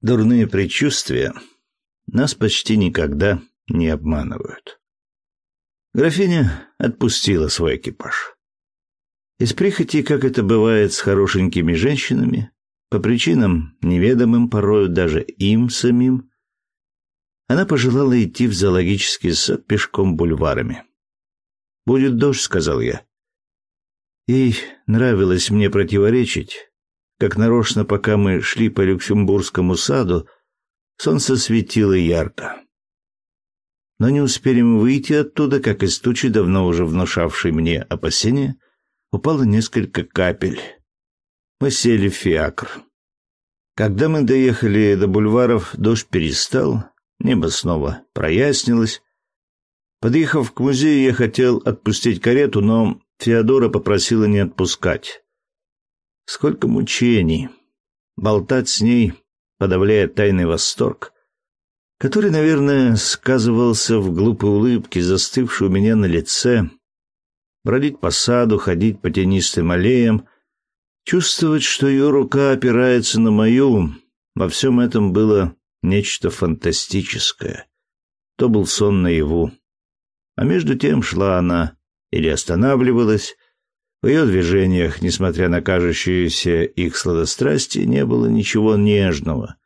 Дурные предчувствия нас почти никогда не обманывают. Графиня отпустила свой экипаж. Из прихоти, как это бывает с хорошенькими женщинами, по причинам, неведомым порою даже им самим, она пожелала идти в зоологический сад пешком бульварами. «Будет дождь», — сказал я. Ей нравилось мне противоречить, как нарочно, пока мы шли по Люксембургскому саду, солнце светило ярко. Но не успели мы выйти оттуда, как из тучи, давно уже внушавшей мне опасения, упало несколько капель. Мы сели в фиакр. Когда мы доехали до бульваров, дождь перестал, небо снова прояснилось. Подъехав к музею, я хотел отпустить карету, но Феодора попросила не отпускать. Сколько мучений. Болтать с ней, подавляя тайный восторг, который, наверное, сказывался в глупой улыбке, застывшей у меня на лице, бродить по саду, ходить по тенистым аллеям, чувствовать, что ее рука опирается на мою, во всем этом было нечто фантастическое. То был сон наяву. А между тем шла она или останавливалась, в ее движениях, несмотря на кажущиеся их сладострастие, не было ничего нежного,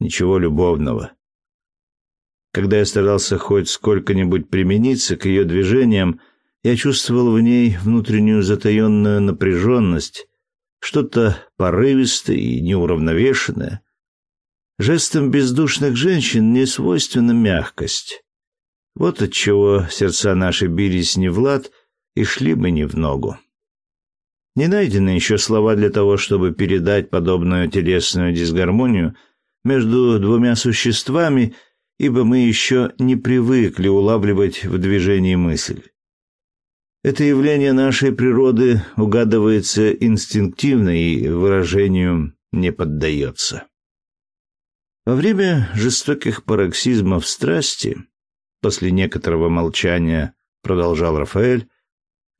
ничего любовного. Когда я старался хоть сколько-нибудь примениться к ее движениям, я чувствовал в ней внутреннюю затаенную напряженность, что-то порывистое и неуравновешенное. Жестом бездушных женщин не свойственна мягкость. Вот отчего сердца наши бились не в лад, и шли мы не в ногу. Не найдены еще слова для того, чтобы передать подобную телесную дисгармонию между двумя существами, ибо мы еще не привыкли улавливать в движении мысль. Это явление нашей природы угадывается инстинктивно и выражению не поддается. Во время жестоких пароксизмов страсти, после некоторого молчания, продолжал Рафаэль,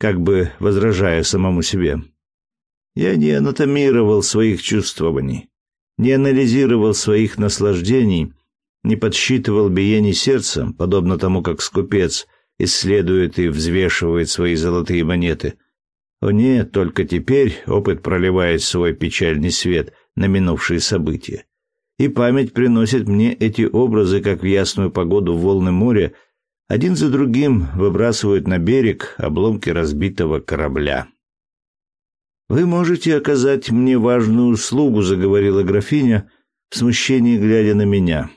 как бы возражая самому себе. Я не анатомировал своих чувствований, не анализировал своих наслаждений, не подсчитывал биений сердца, подобно тому, как скупец исследует и взвешивает свои золотые монеты. О нет, только теперь опыт проливает свой печальный свет на минувшие события. И память приносит мне эти образы, как в ясную погоду волны моря, один за другим выбрасывают на берег обломки разбитого корабля. «Вы можете оказать мне важную услугу», — заговорила графиня, в смущении глядя на меня.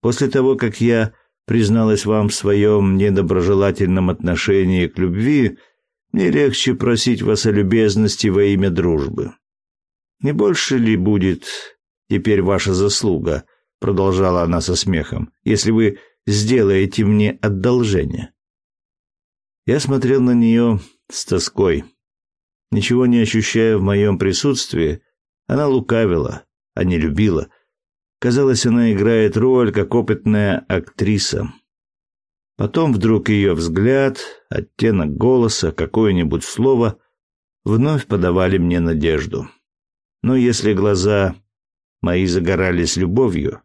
«После того, как я призналась вам в своем недоброжелательном отношении к любви, мне легче просить вас о любезности во имя дружбы. Не больше ли будет теперь ваша заслуга?» — продолжала она со смехом, — «если вы сделаете мне одолжение?» Я смотрел на нее с тоской. Ничего не ощущая в моем присутствии, она лукавила, а не любила. Казалось, она играет роль, как опытная актриса. Потом вдруг ее взгляд, оттенок голоса, какое-нибудь слово вновь подавали мне надежду. Но если глаза мои загорались любовью,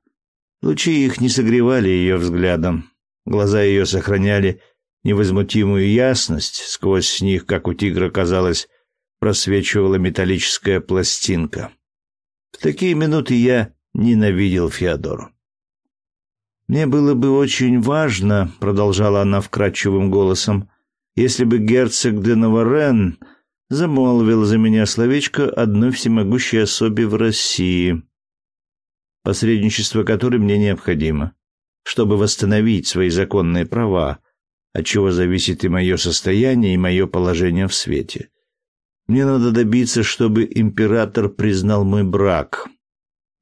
Лучи их не согревали ее взглядом. Глаза ее сохраняли невозмутимую ясность, сквозь них, как у тигра казалось, просвечивала металлическая пластинка. В такие минуты я ненавидел Феодору. «Мне было бы очень важно», — продолжала она вкрадчивым голосом, «если бы герцог де Наварен замолвил за меня словечко одной всемогущей особе в России посредничество которой мне необходимо, чтобы восстановить свои законные права, от чего зависит и мое состояние, и мое положение в свете. Мне надо добиться, чтобы император признал мой брак.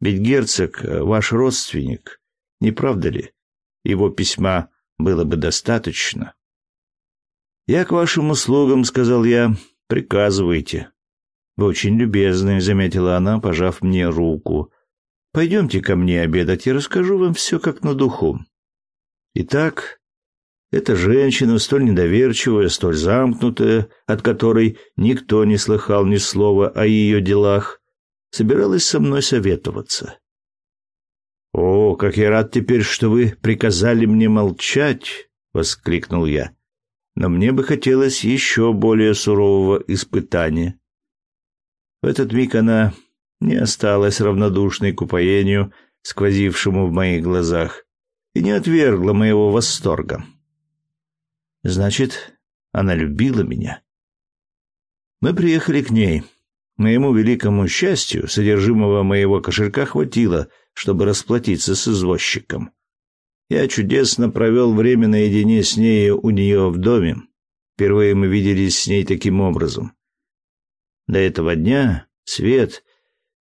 Ведь герцог — ваш родственник, не правда ли? Его письма было бы достаточно. «Я к вашим услугам», — сказал я, — «приказывайте». «Вы очень любезны», — заметила она, пожав мне руку. Пойдемте ко мне обедать, я расскажу вам все как на духу. Итак, эта женщина, столь недоверчивая, столь замкнутая, от которой никто не слыхал ни слова о ее делах, собиралась со мной советоваться. «О, как я рад теперь, что вы приказали мне молчать!» — воскликнул я. «Но мне бы хотелось еще более сурового испытания». В этот миг она не осталась равнодушной к упоению, сквозившему в моих глазах, и не отвергла моего восторга. Значит, она любила меня. Мы приехали к ней. Моему великому счастью, содержимого моего кошелька хватило, чтобы расплатиться с извозчиком. Я чудесно провел время наедине с ней у нее в доме. Впервые мы виделись с ней таким образом. До этого дня Свет,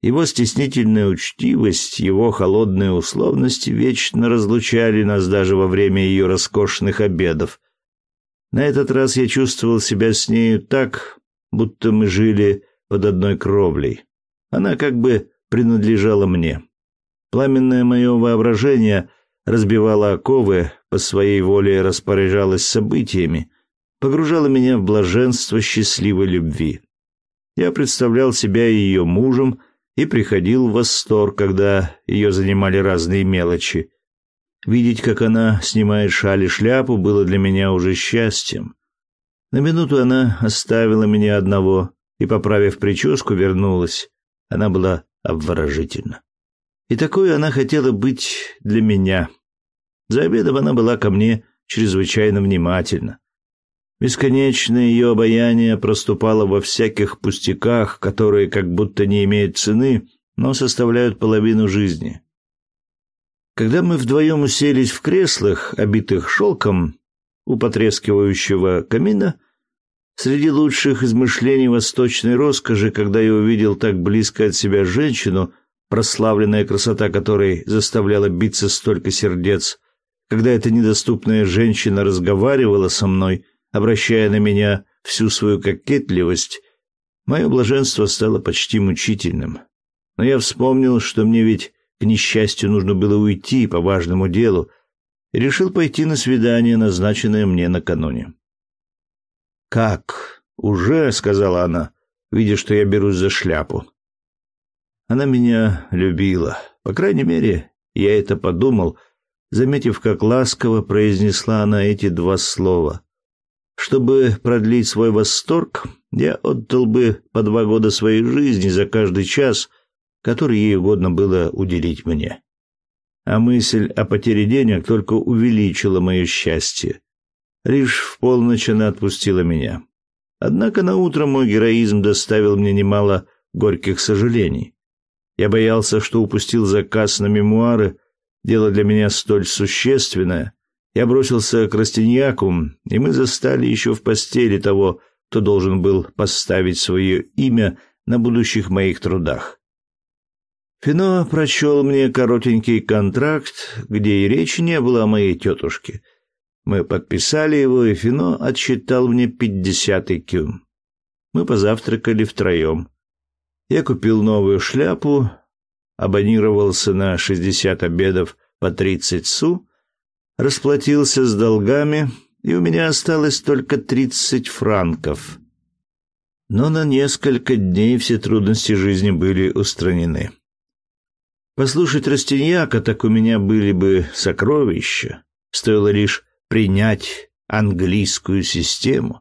его стеснительная учтивость, его холодные условности вечно разлучали нас даже во время ее роскошных обедов. На этот раз я чувствовал себя с нею так, будто мы жили под одной кровлей. Она как бы принадлежала мне. Пламенное мое воображение разбивало оковы, по своей воле распоряжалось событиями, погружало меня в блаженство счастливой любви. Я представлял себя ее мужем и приходил в восторг, когда ее занимали разные мелочи. Видеть, как она снимает шаль и шляпу, было для меня уже счастьем. На минуту она оставила меня одного и, поправив прическу, вернулась. Она была обворожительна. И такой она хотела быть для меня. За обедом она была ко мне чрезвычайно внимательна. Бесконечное ее обаяние проступало во всяких пустяках, которые как будто не имеют цены, но составляют половину жизни. Когда мы вдвоем уселись в креслах, обитых шелком, у потрескивающего камина, среди лучших измышлений восточной роскоши, когда я увидел так близко от себя женщину, прославленная красота которой заставляла биться столько сердец, когда эта недоступная женщина разговаривала со мной — обращая на меня всю свою кокетливость, мое блаженство стало почти мучительным. Но я вспомнил, что мне ведь к несчастью нужно было уйти по важному делу, и решил пойти на свидание, назначенное мне накануне. «Как? Уже?» — сказала она, видя, что я берусь за шляпу. Она меня любила. По крайней мере, я это подумал, заметив, как ласково произнесла она эти два слова. Чтобы продлить свой восторг, я отдал бы по два года своей жизни за каждый час, который ей угодно было уделить мне. А мысль о потере денег только увеличила мое счастье. Лишь в полночь она отпустила меня. Однако на утро мой героизм доставил мне немало горьких сожалений. Я боялся, что упустил заказ на мемуары, дело для меня столь существенное, я бросился к Растиньяку, и мы застали еще в постели того, кто должен был поставить свое имя на будущих моих трудах. Фино прочел мне коротенький контракт, где и речи не было о моей тетушке. Мы подписали его, и Фино отсчитал мне пятьдесят икю. Мы позавтракали втроем. Я купил новую шляпу, абонировался на шестьдесят обедов по тридцать су, расплатился с долгами, и у меня осталось только тридцать франков. Но на несколько дней все трудности жизни были устранены. Послушать Растиньяка, так у меня были бы сокровища. Стоило лишь принять английскую систему.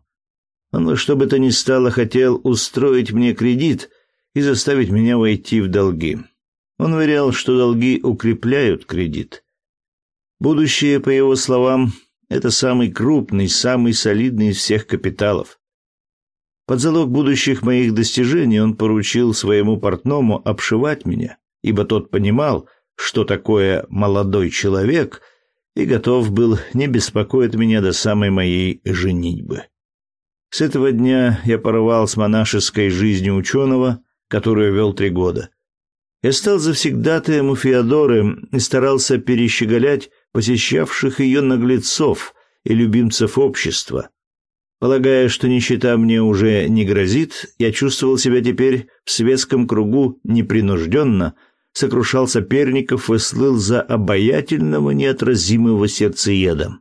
Он во что бы то ни стало хотел устроить мне кредит и заставить меня войти в долги. Он уверял, что долги укрепляют кредит. Будущее, по его словам, это самый крупный, самый солидный из всех капиталов. Под залог будущих моих достижений он поручил своему портному обшивать меня, ибо тот понимал, что такое молодой человек, и готов был не беспокоить меня до самой моей женитьбы. С этого дня я порвал с монашеской жизнью ученого, которую вел три года. Я стал завсегдатаем у Феодоры и старался перещеголять посещавших ее наглецов и любимцев общества. Полагая, что нищета мне уже не грозит, я чувствовал себя теперь в светском кругу непринужденно, сокрушал соперников и слыл за обаятельного неотразимого сердцееда.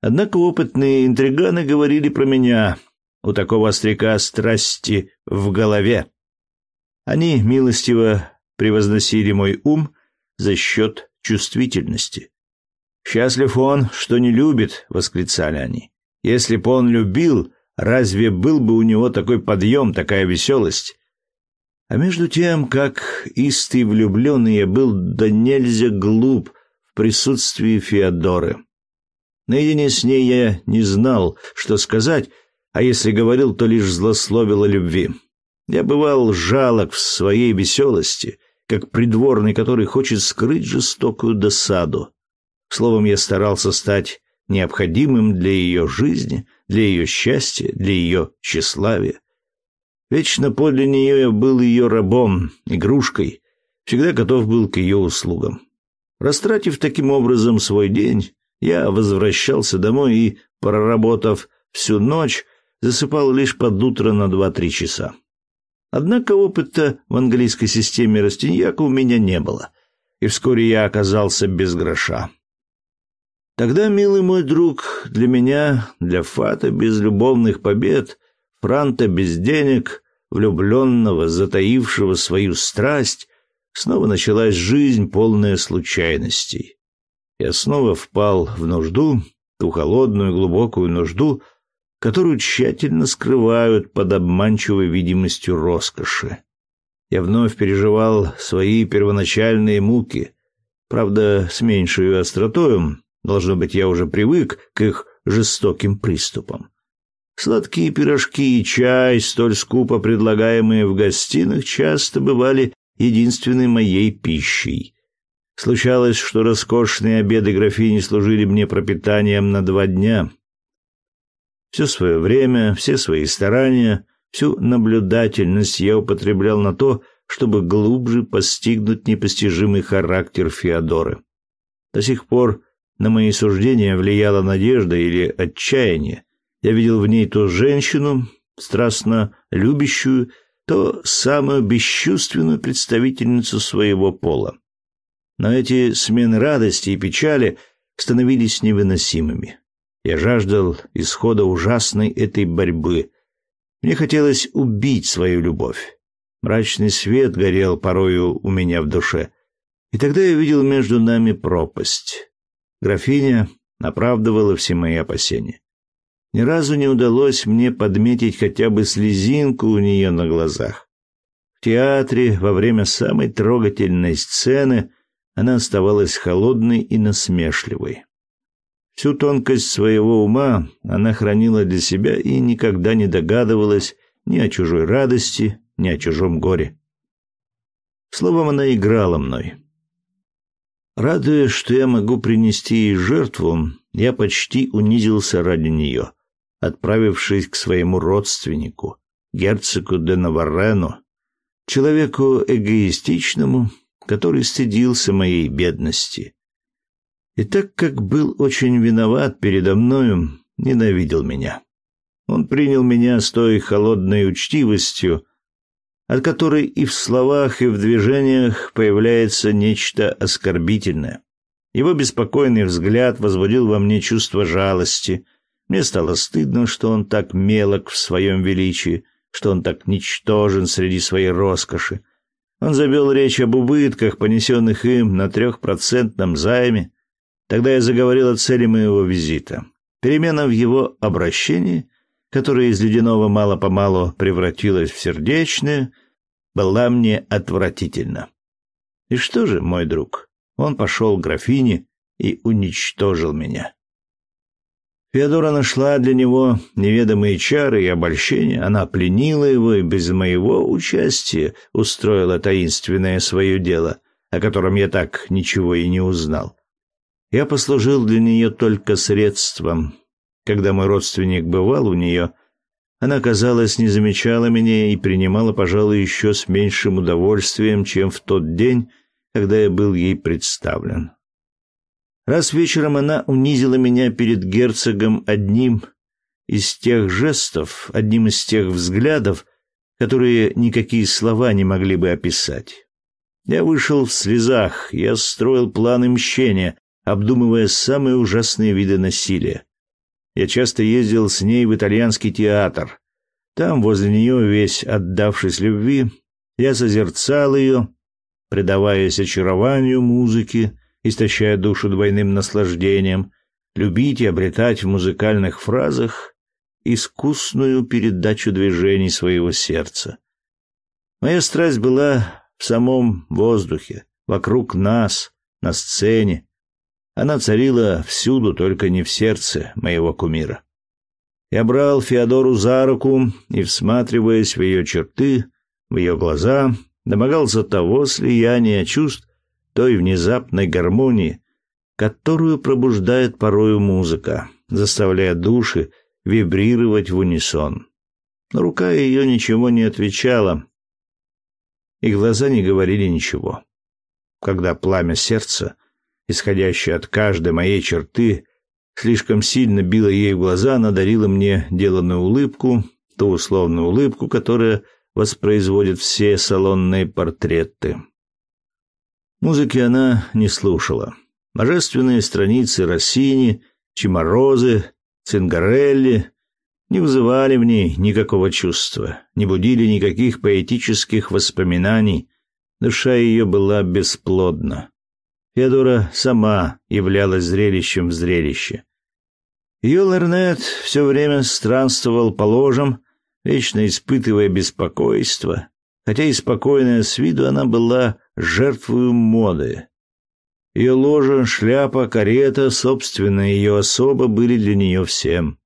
Однако опытные интриганы говорили про меня, у такого остряка страсти в голове. Они милостиво превозносили мой ум за счет чувствительности. «Счастлив он, что не любит», — восклицали они. «Если бы он любил, разве был бы у него такой подъем, такая веселость?» А между тем, как истый влюбленный я был да нельзя глуп в присутствии Феодоры. Наедине с ней я не знал, что сказать, а если говорил, то лишь злословил о любви. Я бывал жалок в своей веселости, как придворный, который хочет скрыть жестокую досаду. Словом, я старался стать необходимым для ее жизни, для ее счастья, для ее тщеславия. Вечно подле нее я был ее рабом, игрушкой, всегда готов был к ее услугам. Растратив таким образом свой день, я возвращался домой и, проработав всю ночь, засыпал лишь под утро на два-три часа. Однако опыта в английской системе Растиньяка у меня не было, и вскоре я оказался без гроша. Тогда, милый мой друг, для меня, для Фата без любовных побед, Франта без денег, влюбленного, затаившего свою страсть, снова началась жизнь, полная случайностей. Я снова впал в нужду, ту холодную глубокую нужду, которую тщательно скрывают под обманчивой видимостью роскоши. Я вновь переживал свои первоначальные муки, правда, с меньшей остротою, должно быть, я уже привык к их жестоким приступам. Сладкие пирожки и чай, столь скупо предлагаемые в гостиных, часто бывали единственной моей пищей. Случалось, что роскошные обеды графини служили мне пропитанием на два дня. Все свое время, все свои старания, всю наблюдательность я употреблял на то, чтобы глубже постигнуть непостижимый характер Феодоры. До сих пор на мои суждения влияла надежда или отчаяние. Я видел в ней то женщину, страстно любящую, то самую бесчувственную представительницу своего пола. Но эти смены радости и печали становились невыносимыми. Я жаждал исхода ужасной этой борьбы. Мне хотелось убить свою любовь. Мрачный свет горел порою у меня в душе. И тогда я видел между нами пропасть. Графиня оправдывала все мои опасения. Ни разу не удалось мне подметить хотя бы слезинку у нее на глазах. В театре во время самой трогательной сцены она оставалась холодной и насмешливой. Всю тонкость своего ума она хранила для себя и никогда не догадывалась ни о чужой радости, ни о чужом горе. Словом, она играла мной. Радуясь, что я могу принести ей жертву, я почти унизился ради нее, отправившись к своему родственнику, герцогу де Наваррену, человеку эгоистичному, который стыдился моей бедности. И так как был очень виноват передо мною, ненавидел меня. Он принял меня с той холодной учтивостью, от которой и в словах, и в движениях появляется нечто оскорбительное. Его беспокойный взгляд возбудил во мне чувство жалости. Мне стало стыдно, что он так мелок в своем величии, что он так ничтожен среди своей роскоши, он завел речь об убытках, понесенных им на трехпроцентном займе. Тогда я заговорил о цели моего визита. Перемена в его обращении, которая из ледяного мало-помалу превратилась в сердечное, была мне отвратительна. И что же, мой друг, он пошел к графине и уничтожил меня. Феодора нашла для него неведомые чары и обольщения. Она пленила его и без моего участия устроила таинственное свое дело, о котором я так ничего и не узнал. Я послужил для нее только средством. Когда мой родственник бывал у нее, она, казалось, не замечала меня и принимала, пожалуй, еще с меньшим удовольствием, чем в тот день, когда я был ей представлен. Раз вечером она унизила меня перед герцогом одним из тех жестов, одним из тех взглядов, которые никакие слова не могли бы описать. Я вышел в слезах, я строил планы мщения, обдумывая самые ужасные виды насилия. Я часто ездил с ней в итальянский театр. Там, возле нее, весь отдавшись любви, я созерцал ее, предаваясь очарованию музыки, истощая душу двойным наслаждением, любить и обретать в музыкальных фразах искусную передачу движений своего сердца. Моя страсть была в самом воздухе, вокруг нас, на сцене. Она царила всюду, только не в сердце моего кумира. Я брал Феодору за руку и, всматриваясь в ее черты, в ее глаза, домогался того слияния чувств, той внезапной гармонии, которую пробуждает порою музыка, заставляя души вибрировать в унисон. Но рука ее ничего не отвечала, и глаза не говорили ничего. Когда пламя сердца, исходящее от каждой моей черты, слишком сильно било ей в глаза, она дарила мне деланную улыбку, ту условную улыбку, которая воспроизводит все салонные портреты. Музыки она не слушала. Божественные страницы Россини, Чиморозы, Цингарелли не вызывали в ней никакого чувства, не будили никаких поэтических воспоминаний. Душа ее была бесплодна. Феодора сама являлась зрелищем в зрелище. Ее лорнет все время странствовал по ложам, вечно испытывая беспокойство, хотя и спокойная с виду она была жертвою моды. Ее ложа, шляпа, карета, собственно, ее особа были для нее всем.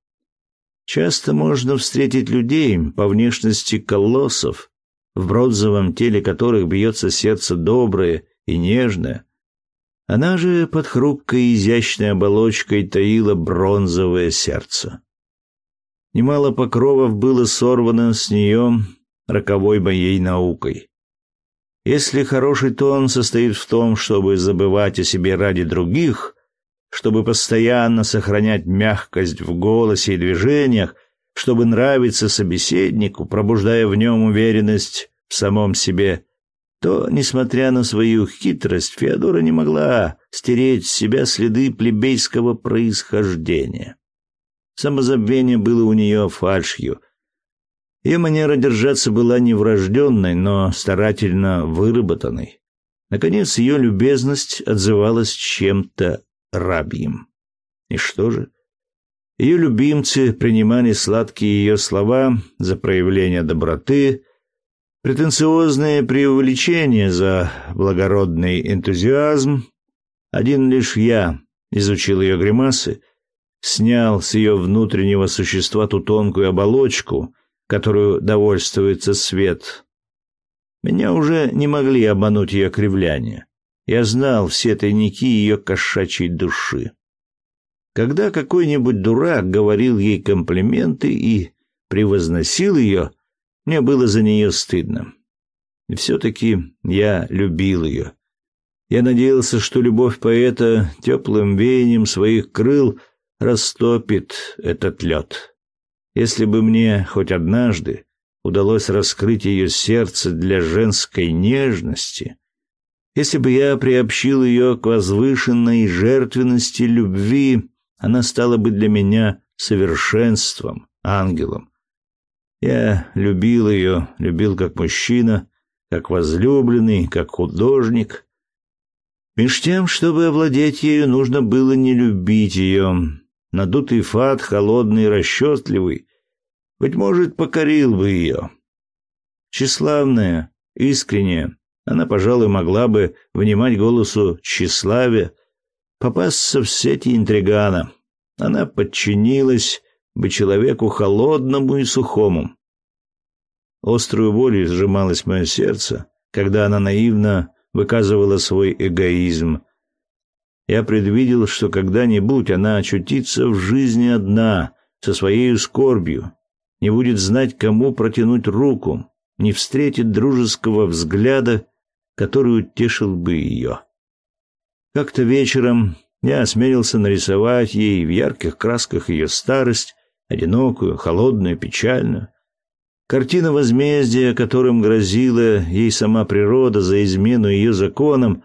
Часто можно встретить людей по внешности колоссов, в бронзовом теле которых бьется сердце доброе и нежное. Она же под хрупкой изящной оболочкой таила бронзовое сердце. Немало покровов было сорвано с нее роковой моей наукой. Если хороший тон состоит в том, чтобы забывать о себе ради других, чтобы постоянно сохранять мягкость в голосе и движениях, чтобы нравиться собеседнику, пробуждая в нем уверенность в самом себе, то, несмотря на свою хитрость, Феодора не могла стереть с себя следы плебейского происхождения. Самозабвение было у нее фальшью. Ее манера держаться была не врожденной, но старательно выработанной. Наконец, ее любезность отзывалась чем-то рабьим. И что же? Ее любимцы принимали сладкие ее слова за проявление доброты, претенциозное преувеличение за благородный энтузиазм. Один лишь я изучил ее гримасы, снял с ее внутреннего существа ту тонкую оболочку, которую довольствуется свет. Меня уже не могли обмануть ее кривляния. Я знал все тайники ее кошачьей души. Когда какой-нибудь дурак говорил ей комплименты и превозносил ее, мне было за нее стыдно. И все-таки я любил ее. Я надеялся, что любовь поэта теплым веянием своих крыл растопит этот лед. Если бы мне хоть однажды удалось раскрыть ее сердце для женской нежности, если бы я приобщил ее к возвышенной жертвенности любви, она стала бы для меня совершенством, ангелом. Я любил ее, любил как мужчина, как возлюбленный, как художник. Меж тем, чтобы овладеть ею, нужно было не любить ее. Надутый фат, холодный и расчетливый, быть может, покорил бы ее. Тщеславная, искренняя, она, пожалуй, могла бы внимать голосу тщеславия, попасться в сети интригана. Она подчинилась бы человеку холодному и сухому. Острую болью сжималось мое сердце, когда она наивно выказывала свой эгоизм. Я предвидел, что когда-нибудь она очутится в жизни одна, со своей скорбью, не будет знать, кому протянуть руку, не встретит дружеского взгляда который утешил бы ее. Как-то вечером я осмелился нарисовать ей в ярких красках ее старость, одинокую, холодную, печальную. Картина возмездия, которым грозила ей сама природа за измену ее законам,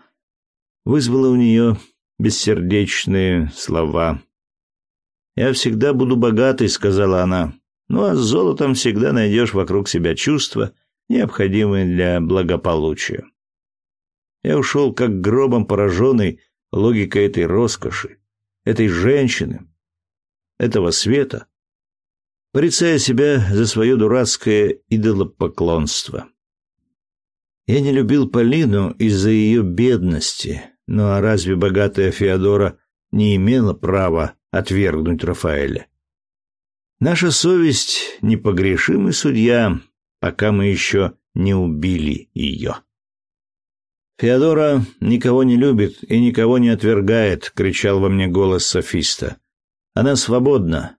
вызвала у нее бессердечные слова. «Я всегда буду богатой», — сказала она. «Ну а с золотом всегда найдешь вокруг себя чувства, необходимые для благополучия». Я ушел как гробом пораженный логика этой роскоши, этой женщины, этого света, порицая себя за свое дурацкое идолопоклонство. Я не любил Полину из-за ее бедности, ну а разве богатая Феодора не имела права отвергнуть Рафаэля? Наша совесть — непогрешимый судья, пока мы еще не убили ее. «Феодора никого не любит и никого не отвергает», — кричал во мне голос софиста. «Она свободна,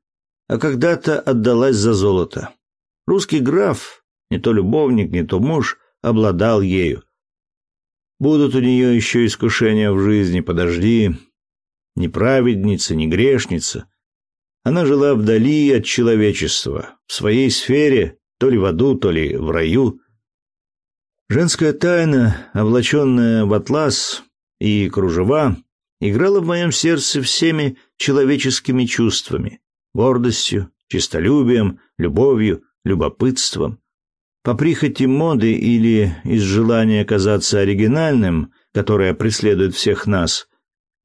а когда-то отдалась за золото. Русский граф, не то любовник, не то муж, обладал ею. Будут у нее еще искушения в жизни, подожди. Ни праведница, ни грешница. Она жила вдали от человечества, в своей сфере, то ли в аду, то ли в раю. Женская тайна, облаченная в атлас и кружева, играла в моем сердце всеми человеческими чувствами — гордостью, честолюбием, любовью, любопытством. По прихоти моды или из желания казаться оригинальным, которое преследует всех нас,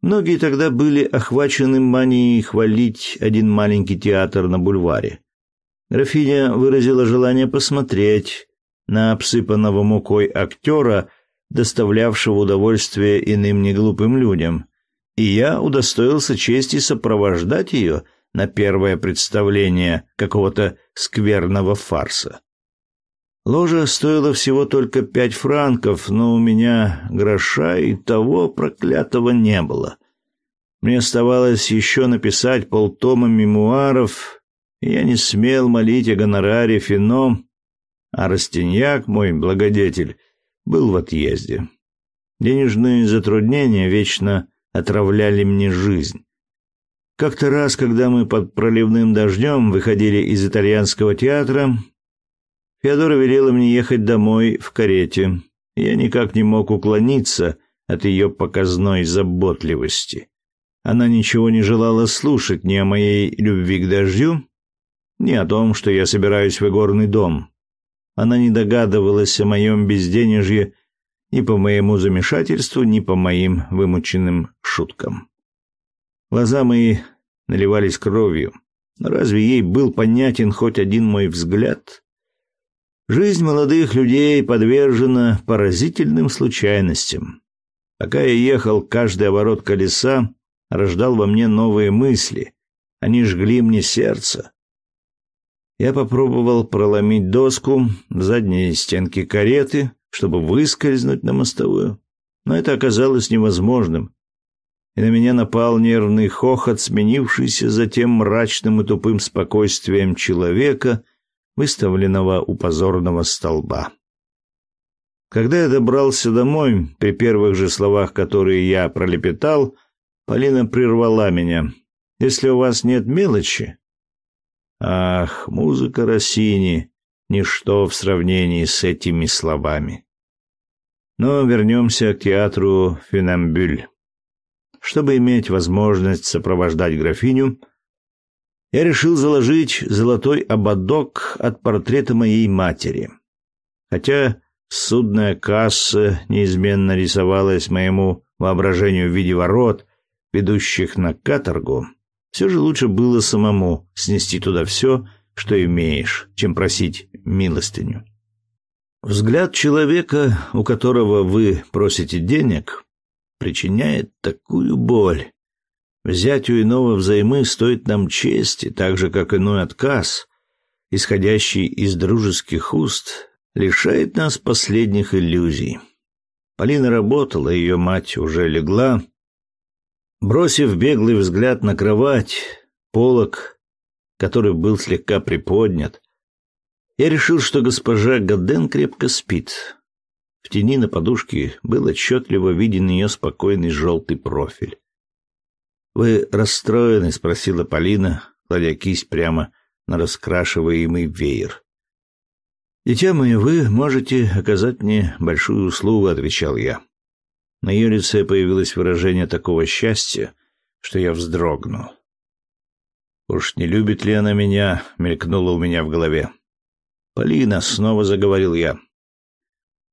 многие тогда были охвачены манией хвалить один маленький театр на бульваре. Графиня выразила желание посмотреть, на обсыпанного мукой актера, доставлявшего удовольствие иным неглупым людям, и я удостоился чести сопровождать ее на первое представление какого-то скверного фарса. Ложа стоила всего только пять франков, но у меня гроша и того проклятого не было. Мне оставалось еще написать полтома мемуаров, и я не смел молить о гонораре Фино, а Растиньяк, мой благодетель, был в отъезде. Денежные затруднения вечно отравляли мне жизнь. Как-то раз, когда мы под проливным дождем выходили из итальянского театра, Феодора велела мне ехать домой в карете. Я никак не мог уклониться от ее показной заботливости. Она ничего не желала слушать ни о моей любви к дождю, ни о том, что я собираюсь в игорный дом. Она не догадывалась о моем безденежье ни по моему замешательству, ни по моим вымученным шуткам. Глаза мои наливались кровью. Разве ей был понятен хоть один мой взгляд? Жизнь молодых людей подвержена поразительным случайностям. Пока я ехал, каждый оборот колеса рождал во мне новые мысли. Они жгли мне сердце. Я попробовал проломить доску в задней стенке кареты, чтобы выскользнуть на мостовую, но это оказалось невозможным. И на меня напал нервный хохот, сменившийся затем мрачным и тупым спокойствием человека, выставленного у позорного столба. Когда я добрался домой, при первых же словах, которые я пролепетал, Полина прервала меня. «Если у вас нет мелочи, Ах, музыка Россини — ничто в сравнении с этими словами. Но вернемся к театру «Фюнамбюль». Чтобы иметь возможность сопровождать графиню, я решил заложить золотой ободок от портрета моей матери. Хотя судная касса неизменно рисовалась моему воображению в виде ворот, ведущих на каторгу, все же лучше было самому снести туда все, что имеешь, чем просить милостыню. Взгляд человека, у которого вы просите денег, причиняет такую боль. Взять у иного взаймы стоит нам чести, так же, как иной отказ, исходящий из дружеских уст, лишает нас последних иллюзий. Полина работала, ее мать уже легла, Бросив беглый взгляд на кровать, полок, который был слегка приподнят, я решил, что госпожа Гаден крепко спит. В тени на подушке был отчетливо виден ее спокойный желтый профиль. «Вы расстроены?» — спросила Полина, кладя кисть прямо на раскрашиваемый веер. «Дитя мое, вы можете оказать мне большую услугу», — отвечал я. На ее лице появилось выражение такого счастья, что я вздрогнул. «Уж не любит ли она меня?» — мелькнуло у меня в голове. «Полина», — снова заговорил я.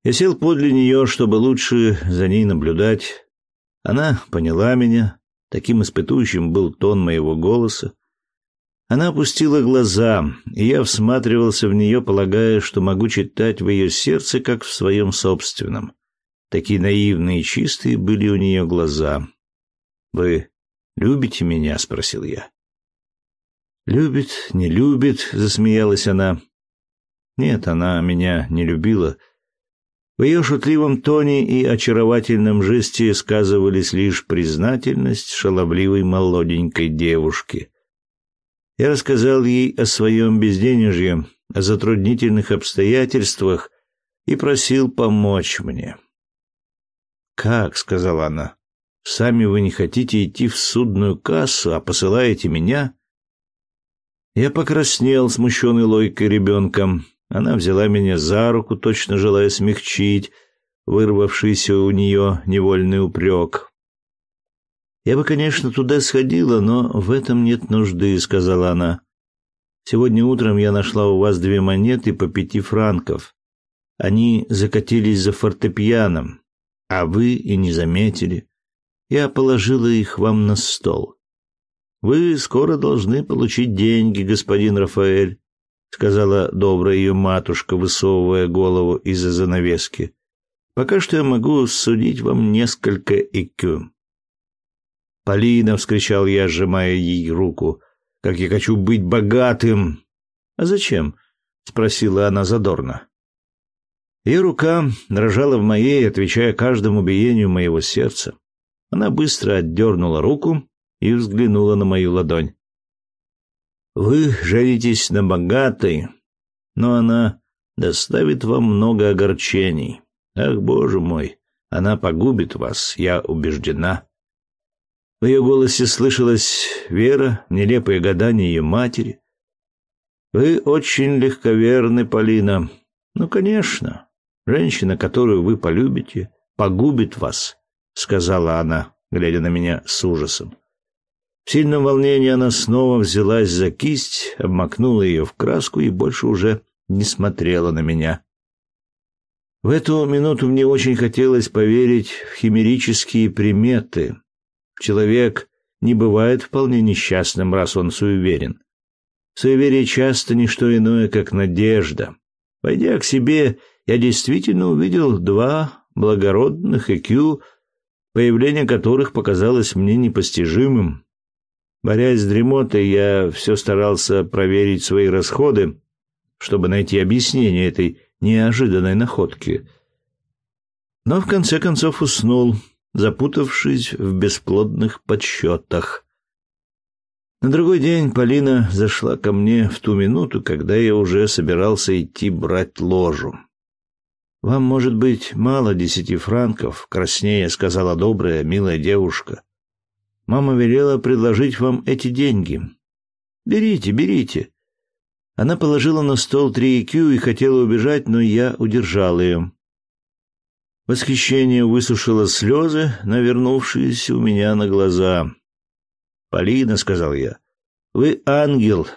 Я сел подле нее, чтобы лучше за ней наблюдать. Она поняла меня, таким испытующим был тон моего голоса. Она опустила глаза, и я всматривался в нее, полагая, что могу читать в ее сердце, как в своем собственном. Такие наивные и чистые были у нее глаза. «Вы любите меня?» — спросил я. «Любит, не любит», — засмеялась она. «Нет, она меня не любила». В ее шутливом тоне и очаровательном жесте сказывались лишь признательность шаловливой молоденькой девушки. Я рассказал ей о своем безденежье, о затруднительных обстоятельствах и просил помочь мне. «Как?» — сказала она. «Сами вы не хотите идти в судную кассу, а посылаете меня?» Я покраснел, смущенный логикой ребенка. Она взяла меня за руку, точно желая смягчить вырвавшийся у нее невольный упрек. «Я бы, конечно, туда сходила, но в этом нет нужды», — сказала она. «Сегодня утром я нашла у вас две монеты по пяти франков. Они закатились за фортепианом а вы и не заметили. Я положила их вам на стол. Вы скоро должны получить деньги, господин Рафаэль, сказала добрая ее матушка, высовывая голову из-за занавески. Пока что я могу судить вам несколько икю. Полина, вскричал я, сжимая ей руку, как я хочу быть богатым. А зачем? спросила она задорно. Ее рука дрожала в моей, отвечая каждому биению моего сердца. Она быстро отдернула руку и взглянула на мою ладонь. «Вы женитесь на богатой, но она доставит вам много огорчений. Ах, боже мой, она погубит вас, я убеждена». В ее голосе слышалась вера, нелепые гадания ее матери. «Вы очень легковерны, Полина. Ну, конечно, Женщина, которую вы полюбите, погубит вас, сказала она, глядя на меня с ужасом. В сильном волнении она снова взялась за кисть, обмакнула ее в краску и больше уже не смотрела на меня. В эту минуту мне очень хотелось поверить в химерические приметы. Человек не бывает вполне несчастным, раз он суеверен. Суеверие часто не что иное, как надежда. Войдя к себе я действительно увидел два благородных ЭКЮ, появление которых показалось мне непостижимым. Борясь с дремотой, я все старался проверить свои расходы, чтобы найти объяснение этой неожиданной находки. Но в конце концов уснул, запутавшись в бесплодных подсчетах. На другой день Полина зашла ко мне в ту минуту, когда я уже собирался идти брать ложу. Вам, может быть, мало десяти франков, краснее сказала добрая, милая девушка. Мама велела предложить вам эти деньги. Берите, берите. Она положила на стол три икю и хотела убежать, но я удержал ее. Восхищение высушило слезы, навернувшиеся у меня на глаза. «Полина», — сказал я, — «вы ангел.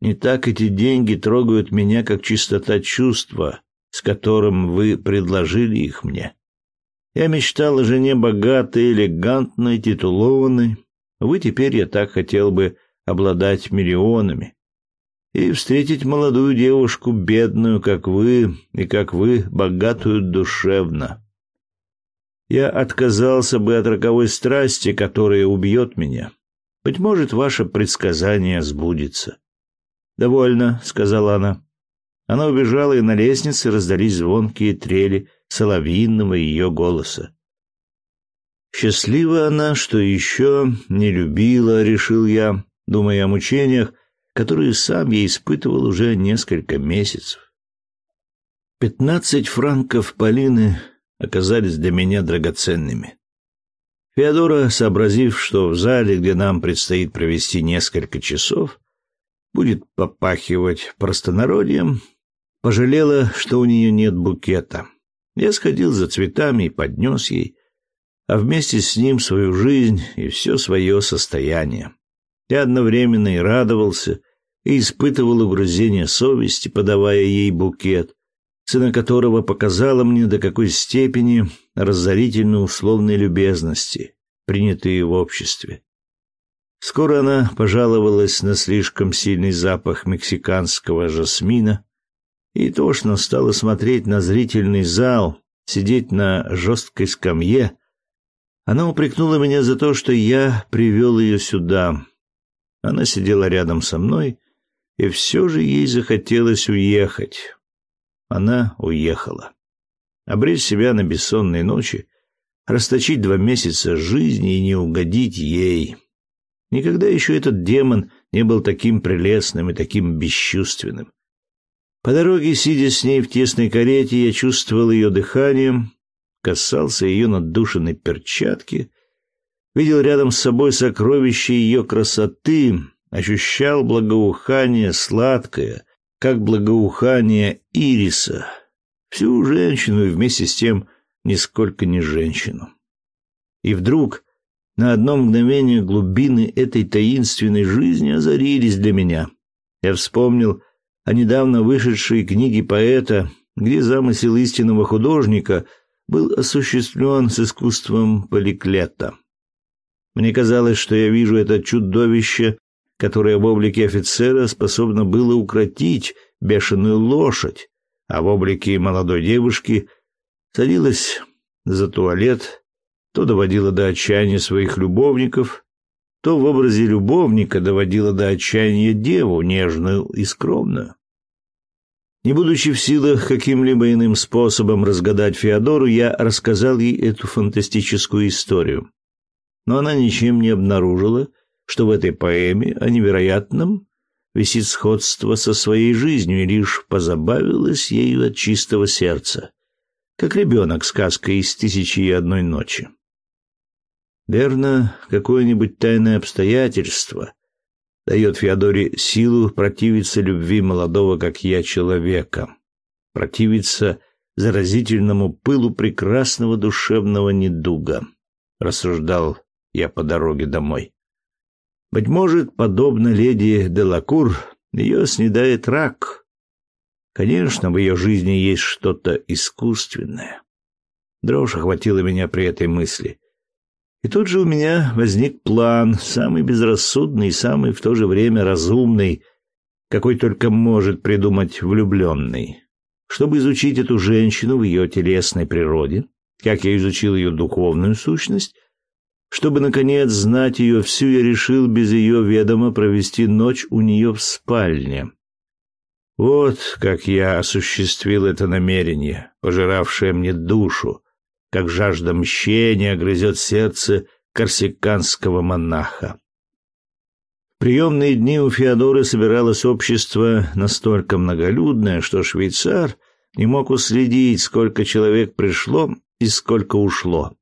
Не так эти деньги трогают меня, как чистота чувства с которым вы предложили их мне. Я мечтал о жене богатой, элегантной, титулованной. Вы теперь я так хотел бы обладать миллионами и встретить молодую девушку, бедную, как вы, и как вы, богатую душевно. Я отказался бы от роковой страсти, которая убьет меня. Быть может, ваше предсказание сбудется. «Довольно», — сказала она. Она убежала, и на лестнице раздались звонкие трели соловьиного ее голоса. Счастлива она, что еще не любила, решил я, думая о мучениях, которые сам я испытывал уже несколько месяцев. Пятнадцать франков Полины оказались для меня драгоценными. Феодора, сообразив, что в зале, где нам предстоит провести несколько часов, будет попахивать простонародьем, Пожалела, что у нее нет букета. Я сходил за цветами и поднес ей, а вместе с ним свою жизнь и все свое состояние. Я одновременно и радовался, и испытывал угрызение совести, подавая ей букет. цена которого показала мне, до какой степени разорительны условные любезности, принятые в обществе. Скоро она пожаловалась на слишком сильный запах мексиканского жасмина, и тошно стало смотреть на зрительный зал, сидеть на жесткой скамье. Она упрекнула меня за то, что я привел ее сюда. Она сидела рядом со мной, и все же ей захотелось уехать. Она уехала. Обречь себя на бессонные ночи, расточить два месяца жизни и не угодить ей. Никогда еще этот демон не был таким прелестным и таким бесчувственным. По дороге, сидя с ней в тесной карете, я чувствовал ее дыханием, касался ее надушенной перчатки, видел рядом с собой сокровище ее красоты, ощущал благоухание сладкое, как благоухание ириса, всю женщину и вместе с тем нисколько не женщину. И вдруг на одно мгновение глубины этой таинственной жизни озарились для меня. Я вспомнил о недавно вышедшей книге поэта, где замысел истинного художника был осуществлен с искусством поликлета. Мне казалось, что я вижу это чудовище, которое в облике офицера способно было укротить бешеную лошадь, а в облике молодой девушки садилась за туалет, то доводила до отчаяния своих любовников, то в образе любовника доводила до отчаяния деву, нежную и скромную. Не будучи в силах каким-либо иным способом разгадать Феодору, я рассказал ей эту фантастическую историю. Но она ничем не обнаружила, что в этой поэме о невероятном висит сходство со своей жизнью и лишь позабавилась ею от чистого сердца, как ребенок сказкой из «Тысячи и одной ночи». Верно, какое-нибудь тайное обстоятельство дает Феодоре силу противиться любви молодого, как я, человека, противиться заразительному пылу прекрасного душевного недуга, рассуждал я по дороге домой. Быть может, подобно леди Делакур, ее снедает рак. Конечно, в ее жизни есть что-то искусственное. Дрожь охватила меня при этой мысли. И тут же у меня возник план, самый безрассудный и самый в то же время разумный, какой только может придумать влюбленный. Чтобы изучить эту женщину в ее телесной природе, как я изучил ее духовную сущность, чтобы, наконец, знать ее всю, я решил без ее ведома провести ночь у нее в спальне. Вот как я осуществил это намерение, пожиравшее мне душу, как жажда мщения грызет сердце корсиканского монаха. В приемные дни у Феодоры собиралось общество настолько многолюдное, что швейцар не мог уследить, сколько человек пришло и сколько ушло.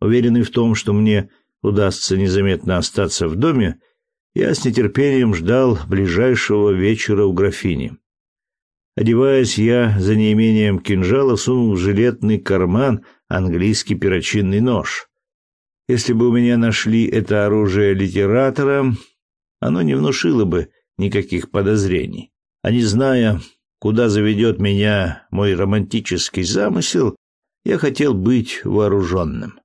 Уверенный в том, что мне удастся незаметно остаться в доме, я с нетерпением ждал ближайшего вечера у графини. Одеваясь, я за неимением кинжала сунул в жилетный карман английский перочинный нож. Если бы у меня нашли это оружие литератора, оно не внушило бы никаких подозрений. А не зная, куда заведет меня мой романтический замысел, я хотел быть вооруженным.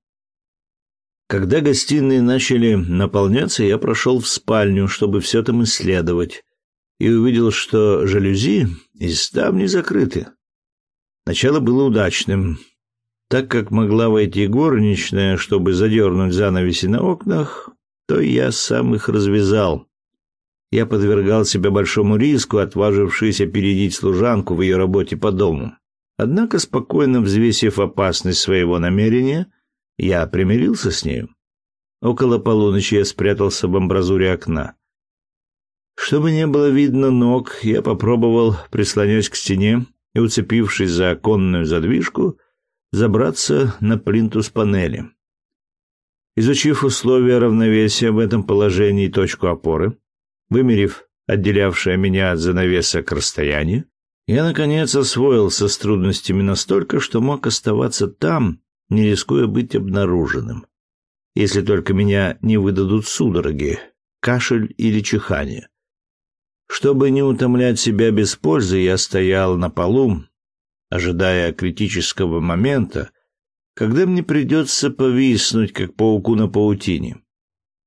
Когда гостиные начали наполняться, я прошел в спальню, чтобы все там исследовать, и увидел, что жалюзи и ставни закрыты. Начало было удачным. Так как могла войти горничная, чтобы задернуть занавеси на окнах, то я сам их развязал. Я подвергал себя большому риску, отважившись опередить служанку в ее работе по дому. Однако, спокойно взвесив опасность своего намерения, я примирился с нею. Около полуночи я спрятался в амбразуре окна. Чтобы не было видно ног, я попробовал, прислонясь к стене и уцепившись за оконную задвижку, забраться на плинтус панели. Изучив условия равновесия в этом положении и точку опоры, вымерив отделявшее меня от занавесок расстояние, я, наконец, освоился с трудностями настолько, что мог оставаться там, не рискуя быть обнаруженным. Если только меня не выдадут судороги, кашель или чихание. Чтобы не утомлять себя без пользы, я стоял на полу, ожидая критического момента, когда мне придется повиснуть, как пауку на паутине.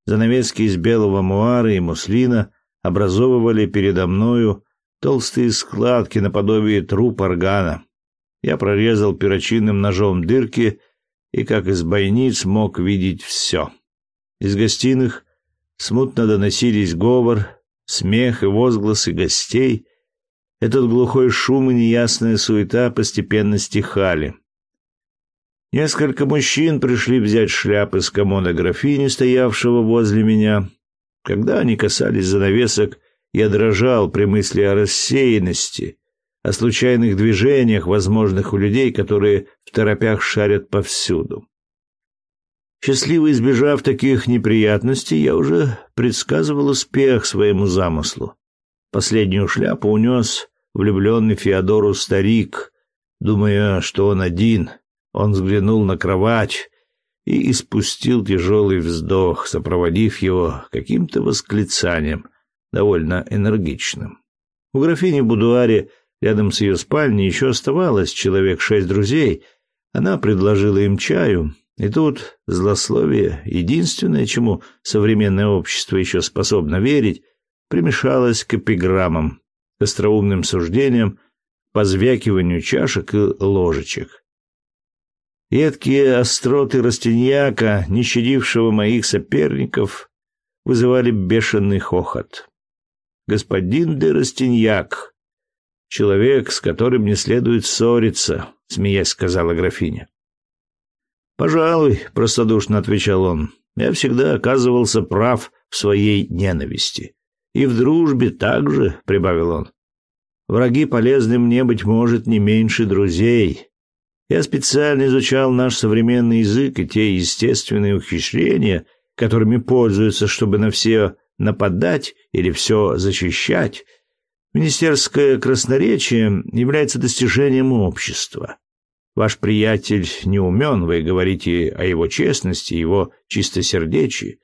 Занавески из белого муара и муслина образовывали передо мною толстые складки наподобие труб органа. Я прорезал перочинным ножом дырки и, как из бойниц, мог видеть все. Из гостиных смутно доносились говор, смех и возгласы гостей. Этот глухой шум и неясная суета постепенно стихали. Несколько мужчин пришли взять шляпы с комода графини, стоявшего возле меня. Когда они касались занавесок, я дрожал при мысли о рассеянности, о случайных движениях, возможных у людей, которые в торопях шарят повсюду. Счастливо избежав таких неприятностей, я уже предсказывал успех своему замыслу. Последнюю шляпу унес влюбленный Феодору старик, думая, что он один — он взглянул на кровать и испустил тяжелый вздох, сопроводив его каким-то восклицанием, довольно энергичным. У графини будуаре рядом с ее спальней еще оставалось человек шесть друзей. Она предложила им чаю, и тут злословие, единственное, чему современное общество еще способно верить, примешалось к эпиграммам, остроумным суждениям, позвякиванию чашек и ложечек. Едкие остроты Растиньяка, не щадившего моих соперников, вызывали бешеный хохот. «Господин де Растиньяк, человек, с которым не следует ссориться», — смеясь сказала графиня. «Пожалуй», — простодушно отвечал он, — «я всегда оказывался прав в своей ненависти. И в дружбе также», — прибавил он. «Враги полезны мне, быть может, не меньше друзей, я специально изучал наш современный язык и те естественные ухищрения, которыми пользуются, чтобы на все нападать или все защищать. Министерское красноречие является достижением общества. Ваш приятель не умен, вы говорите о его честности, его чистосердечии.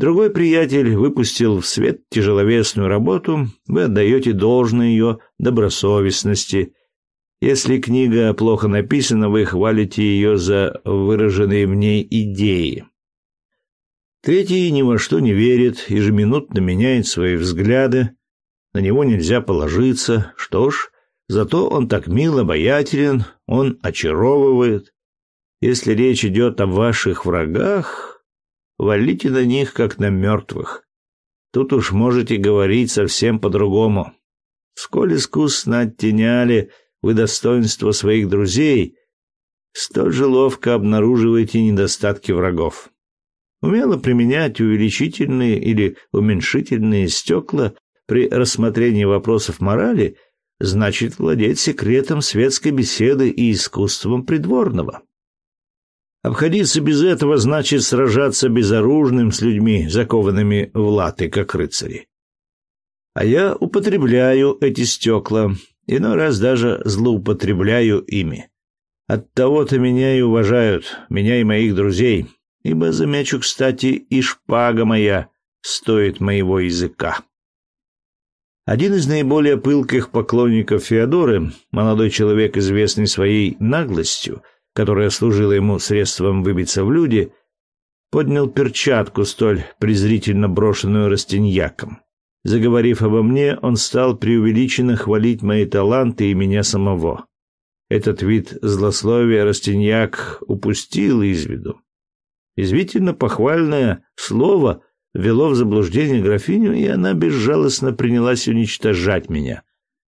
Другой приятель выпустил в свет тяжеловесную работу, вы отдаете должное ее добросовестности – если книга плохо написана, вы хвалите ее за выраженные в ней идеи. Третий ни во что не верит, ежеминутно меняет свои взгляды. На него нельзя положиться. Что ж, зато он так мило обаятелен, он очаровывает. Если речь идет о ваших врагах, валите на них, как на мертвых. Тут уж можете говорить совсем по-другому. Сколь искусно оттеняли вы достоинства своих друзей, столь же ловко обнаруживаете недостатки врагов. Умело применять увеличительные или уменьшительные стекла при рассмотрении вопросов морали значит владеть секретом светской беседы и искусством придворного. Обходиться без этого значит сражаться безоружным с людьми, закованными в латы, как рыцари. А я употребляю эти стекла, Иной раз даже злоупотребляю ими. Оттого-то меня и уважают, меня и моих друзей, ибо, замечу, кстати, и шпага моя стоит моего языка. Один из наиболее пылких поклонников Феодоры, молодой человек, известный своей наглостью, которая служила ему средством выбиться в люди, поднял перчатку, столь презрительно брошенную растеньяком. Заговорив обо мне, он стал преувеличенно хвалить мои таланты и меня самого. Этот вид злословия Растиньяк упустил из виду. Извительно похвальное слово вело в заблуждение графиню, и она безжалостно принялась уничтожать меня,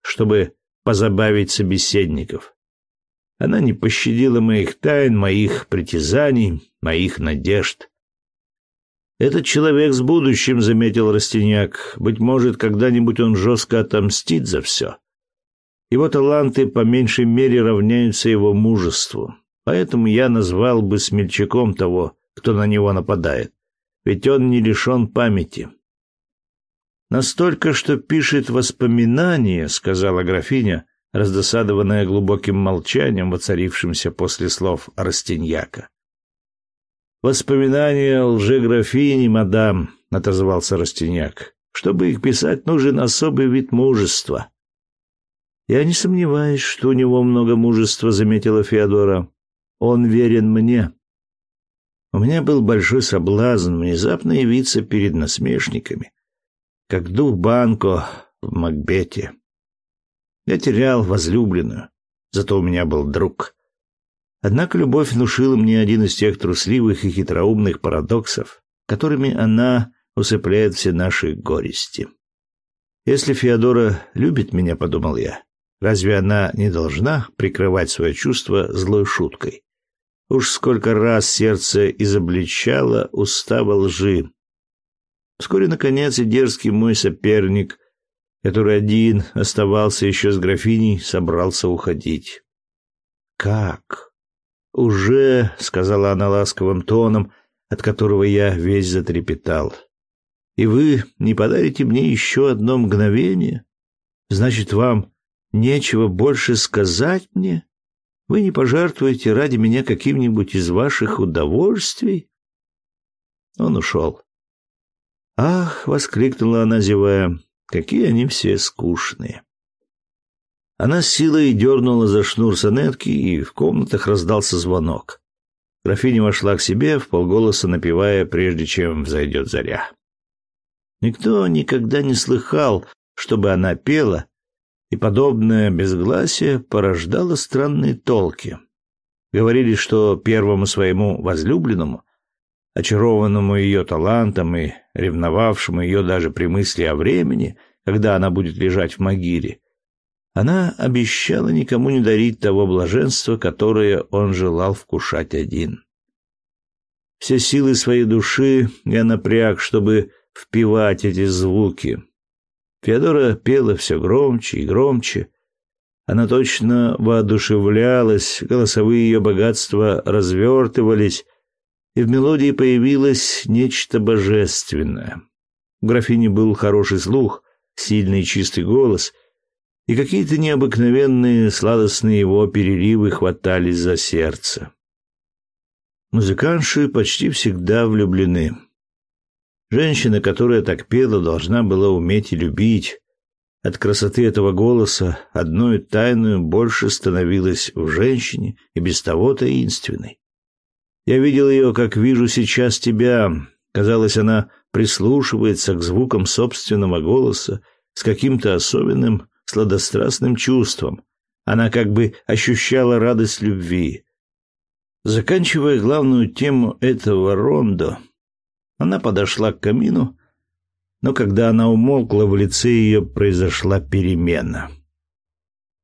чтобы позабавить собеседников. Она не пощадила моих тайн, моих притязаний, моих надежд. «Этот человек с будущим», — заметил Растиняк. «Быть может, когда-нибудь он жестко отомстит за все. Его таланты по меньшей мере равняются его мужеству. Поэтому я назвал бы смельчаком того, кто на него нападает. Ведь он не лишен памяти». «Настолько, что пишет воспоминания», — сказала графиня, раздосадованная глубоким молчанием, воцарившимся после слов Растиньяка. «Воспоминания лжеграфини, мадам», — отозвался Растиняк. «Чтобы их писать, нужен особый вид мужества». Я не сомневаюсь, что у него много мужества, заметила Феодора. Он верен мне. У меня был большой соблазн внезапно явиться перед насмешниками, как дух Банко в Макбете. Я терял возлюбленную, зато у меня был друг. Однако любовь внушила мне один из тех трусливых и хитроумных парадоксов, которыми она усыпляет все наши горести. Если Феодора любит меня, подумал я, разве она не должна прикрывать свое чувство злой шуткой? Уж сколько раз сердце изобличало устава лжи. Вскоре, наконец, и дерзкий мой соперник, который один оставался еще с графиней, собрался уходить. «Как?» «Уже», — сказала она ласковым тоном, от которого я весь затрепетал. «И вы не подарите мне еще одно мгновение? Значит, вам нечего больше сказать мне?» Вы не пожертвуете ради меня каким-нибудь из ваших удовольствий? Он ушел. Ах, воскликнула она, зевая, какие они все скучные. Она с силой дернула за шнур сонетки, и в комнатах раздался звонок. Графиня вошла к себе, в полголоса напевая, прежде чем взойдет заря. Никто никогда не слыхал, чтобы она пела, и подобное безгласие порождало странные толки. Говорили, что первому своему возлюбленному, очарованному ее талантом и ревновавшему ее даже при мысли о времени, когда она будет лежать в могиле, она обещала никому не дарить того блаженства, которое он желал вкушать один. Все силы своей души я напряг, чтобы впивать эти звуки, Феодора пела все громче и громче. Она точно воодушевлялась, голосовые ее богатства развертывались, и в мелодии появилось нечто божественное. У графини был хороший слух, сильный чистый голос, и какие-то необыкновенные сладостные его переливы хватались за сердце. Музыканши почти всегда влюблены. Женщина, которая так пела, должна была уметь и любить. От красоты этого голоса одной тайную больше становилась в женщине и без того таинственной. Я видел ее, как вижу сейчас тебя. Казалось, она прислушивается к звукам собственного голоса с каким-то особенным сладострастным чувством. Она как бы ощущала радость любви. Заканчивая главную тему этого рондо, она подошла к камину, но когда она умолкла, в лице ее произошла перемена.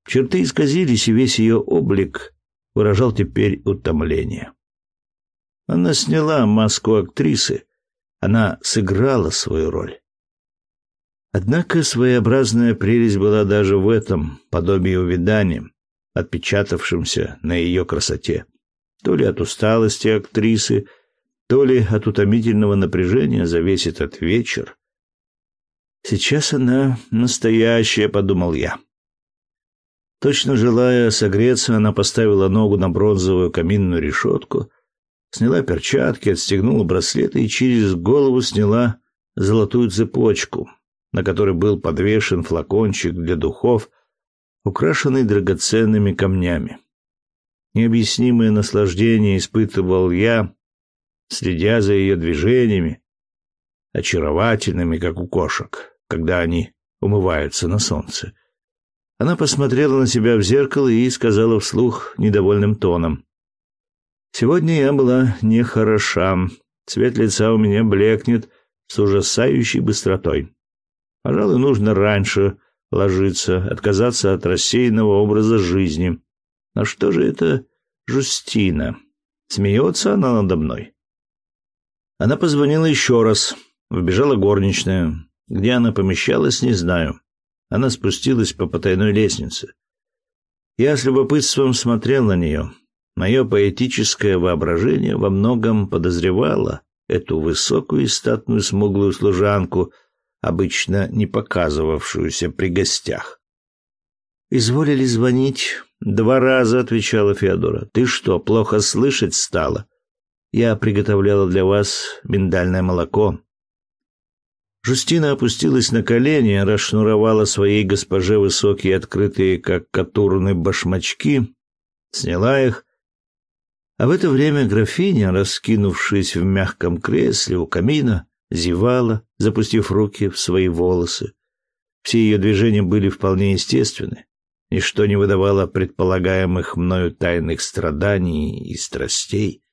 Черты исказились, и весь ее облик выражал теперь утомление. Она сняла маску актрисы, она сыграла свою роль. Однако своеобразная прелесть была даже в этом подобии увядания, отпечатавшемся на ее красоте. То ли от усталости актрисы, то ли от утомительного напряжения за весь этот вечер. Сейчас она настоящая, подумал я. Точно желая согреться, она поставила ногу на бронзовую каминную решетку, сняла перчатки, отстегнула браслеты и через голову сняла золотую цепочку, на которой был подвешен флакончик для духов, украшенный драгоценными камнями. Необъяснимое наслаждение испытывал я, следя за ее движениями, очаровательными, как у кошек, когда они умываются на солнце. Она посмотрела на себя в зеркало и сказала вслух недовольным тоном: "Сегодня я была нехороша. Цвет лица у меня блекнет с ужасающей быстротой. Пожалуй, нужно раньше ложиться, отказаться от рассеянного образа жизни. Но что же это Жустина? Смеется она надо мной? Она позвонила еще раз. Вбежала горничная. Где она помещалась, не знаю. Она спустилась по потайной лестнице. Я с любопытством смотрел на нее. Мое поэтическое воображение во многом подозревало эту высокую и статную смуглую служанку, обычно не показывавшуюся при гостях. «Изволили звонить?» «Два раза», — отвечала Феодора. «Ты что, плохо слышать стала?» Я приготовляла для вас миндальное молоко. Жустина опустилась на колени, расшнуровала своей госпоже высокие, открытые, как катурны, башмачки, сняла их. А в это время графиня, раскинувшись в мягком кресле у камина, зевала, запустив руки в свои волосы. Все ее движения были вполне естественны. Ничто не выдавало предполагаемых мною тайных страданий и страстей.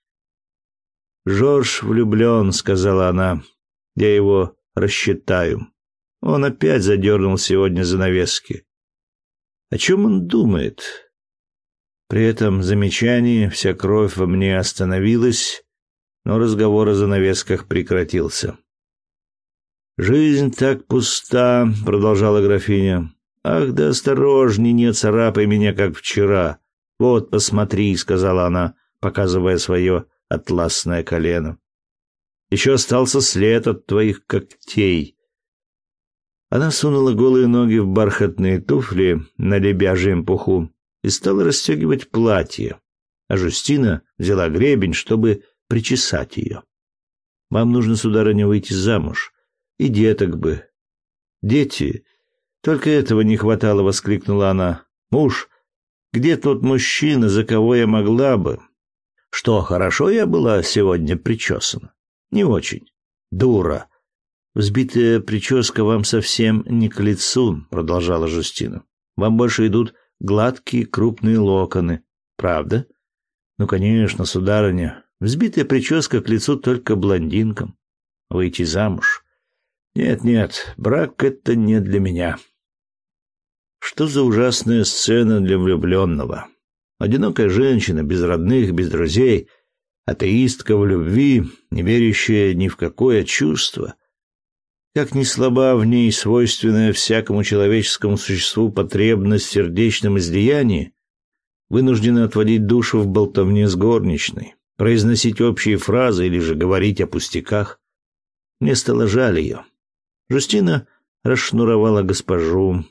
«Жорж влюблен», — сказала она. «Я его рассчитаю. Он опять задернул сегодня занавески. О чем он думает? При этом замечании вся кровь во мне остановилась, но разговор о занавесках прекратился. «Жизнь так пуста», — продолжала графиня. «Ах, да осторожней, не царапай меня, как вчера. Вот, посмотри», — сказала она, показывая свое атласное колено. Еще остался след от твоих когтей. Она сунула голые ноги в бархатные туфли на лебяжьем пуху и стала расстегивать платье, а Жустина взяла гребень, чтобы причесать ее. «Вам нужно, сударыня, выйти замуж. И деток бы». «Дети? Только этого не хватало!» — воскликнула она. «Муж, где тот мужчина, за кого я могла бы?» «Что, хорошо я была сегодня причесана?» Не очень. Дура. Взбитая прическа вам совсем не к лицу, продолжала Жустина. Вам больше идут гладкие крупные локоны. Правда? Ну, конечно, сударыня. Взбитая прическа к лицу только блондинкам. Выйти замуж? Нет, нет, брак это не для меня. Что за ужасная сцена для влюбленного? Одинокая женщина, без родных, без друзей — атеистка в любви, не верящая ни в какое чувство. Как ни слаба в ней свойственная всякому человеческому существу потребность в сердечном излиянии, вынуждена отводить душу в болтовне с горничной, произносить общие фразы или же говорить о пустяках. Мне стало жаль ее. Жустина расшнуровала госпожу.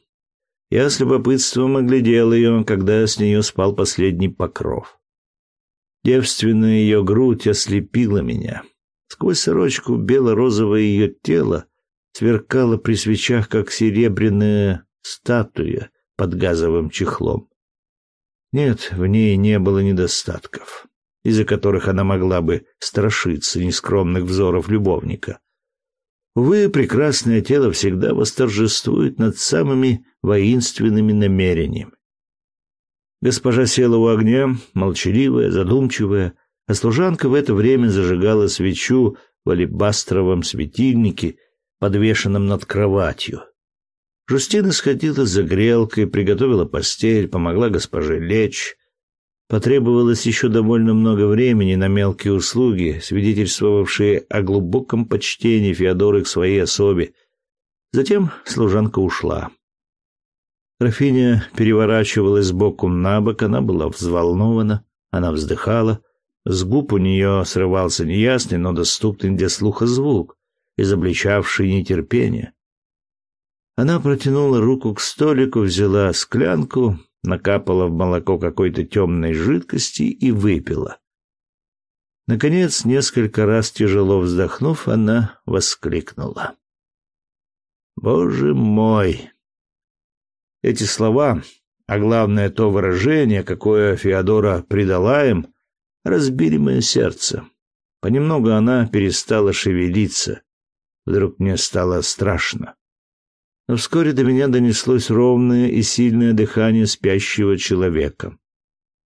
Я с любопытством оглядел ее, когда с нее спал последний покров. Девственная ее грудь ослепила меня. Сквозь сорочку бело-розовое ее тело сверкало при свечах, как серебряная статуя под газовым чехлом. Нет, в ней не было недостатков, из-за которых она могла бы страшиться нескромных взоров любовника. Увы, прекрасное тело всегда восторжествует над самыми воинственными намерениями. Госпожа села у огня, молчаливая, задумчивая, а служанка в это время зажигала свечу в алебастровом светильнике, подвешенном над кроватью. Жустина сходила за грелкой, приготовила постель, помогла госпоже лечь. Потребовалось еще довольно много времени на мелкие услуги, свидетельствовавшие о глубоком почтении Феодоры к своей особе. Затем служанка ушла. Графиня переворачивалась с боку на бок, она была взволнована, она вздыхала. С губ у нее срывался неясный, но доступный для слуха звук, изобличавший нетерпение. Она протянула руку к столику, взяла склянку, накапала в молоко какой-то темной жидкости и выпила. Наконец, несколько раз тяжело вздохнув, она воскликнула. «Боже мой! Эти слова, а главное то выражение, какое Феодора придала им, разбили мое сердце. Понемногу она перестала шевелиться. Вдруг мне стало страшно. Но вскоре до меня донеслось ровное и сильное дыхание спящего человека.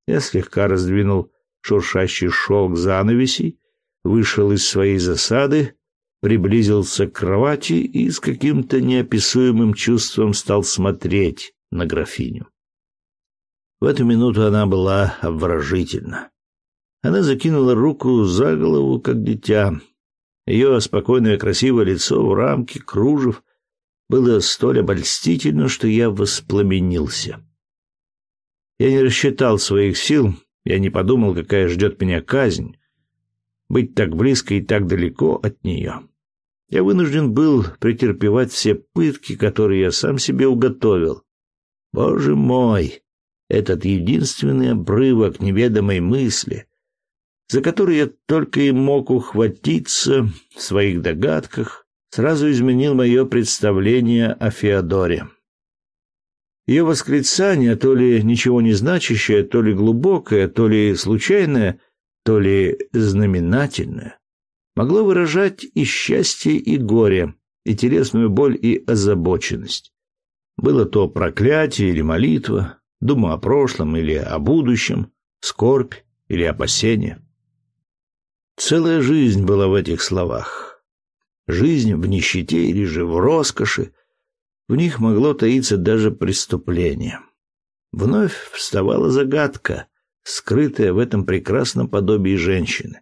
Я слегка раздвинул шуршащий шелк занавесей, вышел из своей засады приблизился к кровати и с каким-то неописуемым чувством стал смотреть на графиню. В эту минуту она была обворожительна. Она закинула руку за голову, как дитя. Ее спокойное красивое лицо в рамке кружев было столь обольстительно, что я воспламенился. Я не рассчитал своих сил, я не подумал, какая ждет меня казнь. Быть так близко и так далеко от нее. Я вынужден был претерпевать все пытки, которые я сам себе уготовил. Боже мой, этот единственный обрывок неведомой мысли, за который я только и мог ухватиться в своих догадках, сразу изменил мое представление о Феодоре. Ее восклицание, то ли ничего не значащее, то ли глубокое, то ли случайное, то ли знаменательное, могло выражать и счастье, и горе, и телесную боль, и озабоченность. Было то проклятие или молитва, дума о прошлом или о будущем, скорбь или опасение. Целая жизнь была в этих словах. Жизнь в нищете или же в роскоши. В них могло таиться даже преступление. Вновь вставала загадка, скрытая в этом прекрасном подобии женщины.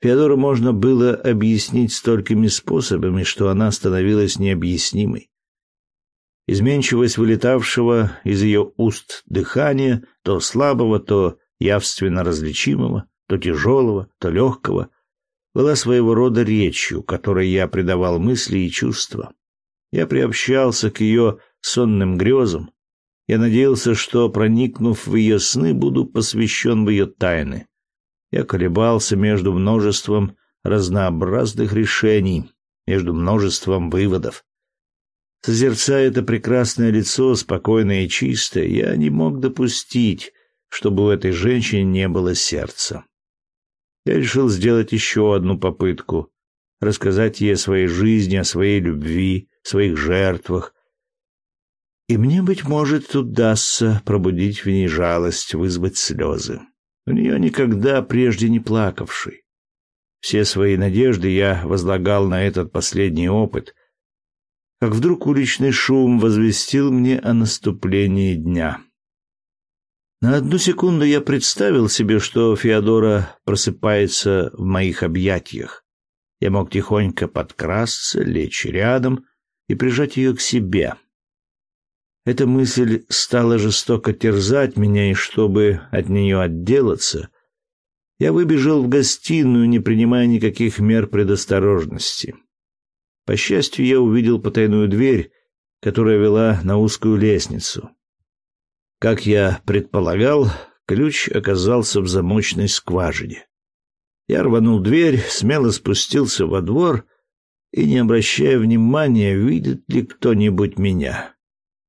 Феодору можно было объяснить столькими способами, что она становилась необъяснимой. Изменчивость вылетавшего из ее уст дыхания, то слабого, то явственно различимого, то тяжелого, то легкого, была своего рода речью, которой я придавал мысли и чувства. Я приобщался к ее сонным грезам. Я надеялся, что, проникнув в ее сны, буду посвящен в ее тайны. Я колебался между множеством разнообразных решений, между множеством выводов. Созерцая это прекрасное лицо, спокойное и чистое, я не мог допустить, чтобы у этой женщины не было сердца. Я решил сделать еще одну попытку, рассказать ей о своей жизни, о своей любви, своих жертвах. И мне, быть может, удастся пробудить в ней жалость, вызвать слезы. У нее никогда прежде не плакавший. Все свои надежды я возлагал на этот последний опыт, как вдруг уличный шум возвестил мне о наступлении дня. На одну секунду я представил себе, что Феодора просыпается в моих объятиях. Я мог тихонько подкрасться, лечь рядом и прижать ее к себе. Эта мысль стала жестоко терзать меня, и чтобы от нее отделаться, я выбежал в гостиную, не принимая никаких мер предосторожности. По счастью, я увидел потайную дверь, которая вела на узкую лестницу. Как я предполагал, ключ оказался в замочной скважине. Я рванул дверь, смело спустился во двор и, не обращая внимания, видит ли кто-нибудь меня,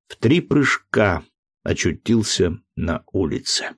в три прыжка очутился на улице.